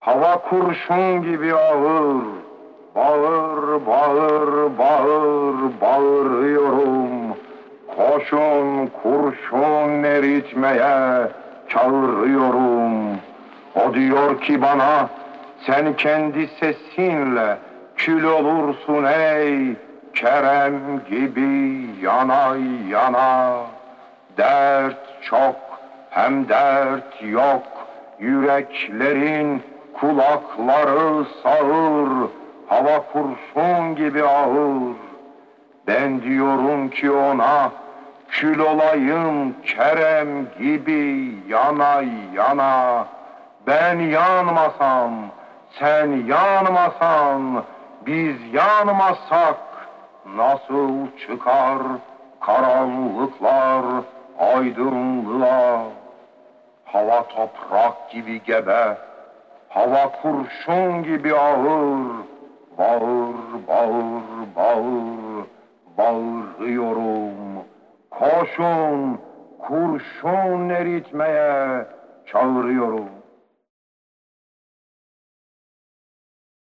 Hava kurşun gibi ağır. Bağır, bağır, bağır, bağırıyorum. Koşun kurşun eritmeye çağırıyorum. O diyor ki bana sen kendi sesinle kül olursun ey Kerem gibi yana yana. Dert çok hem dert yok. Yüreklerin kulakları sağır. Hava kurşun gibi ağır. Ben diyorum ki ona kül olayım Kerem gibi yana yana. Ben yanmasam, sen yanmasan, biz yanmasak nasıl çıkar karanlıklar aydınlığa? Hava toprak gibi gebe, hava kurşun gibi ağır. Bağır, bağır, bağır, bağırıyorum. Koşun, kurşun eritmeye çağırıyorum.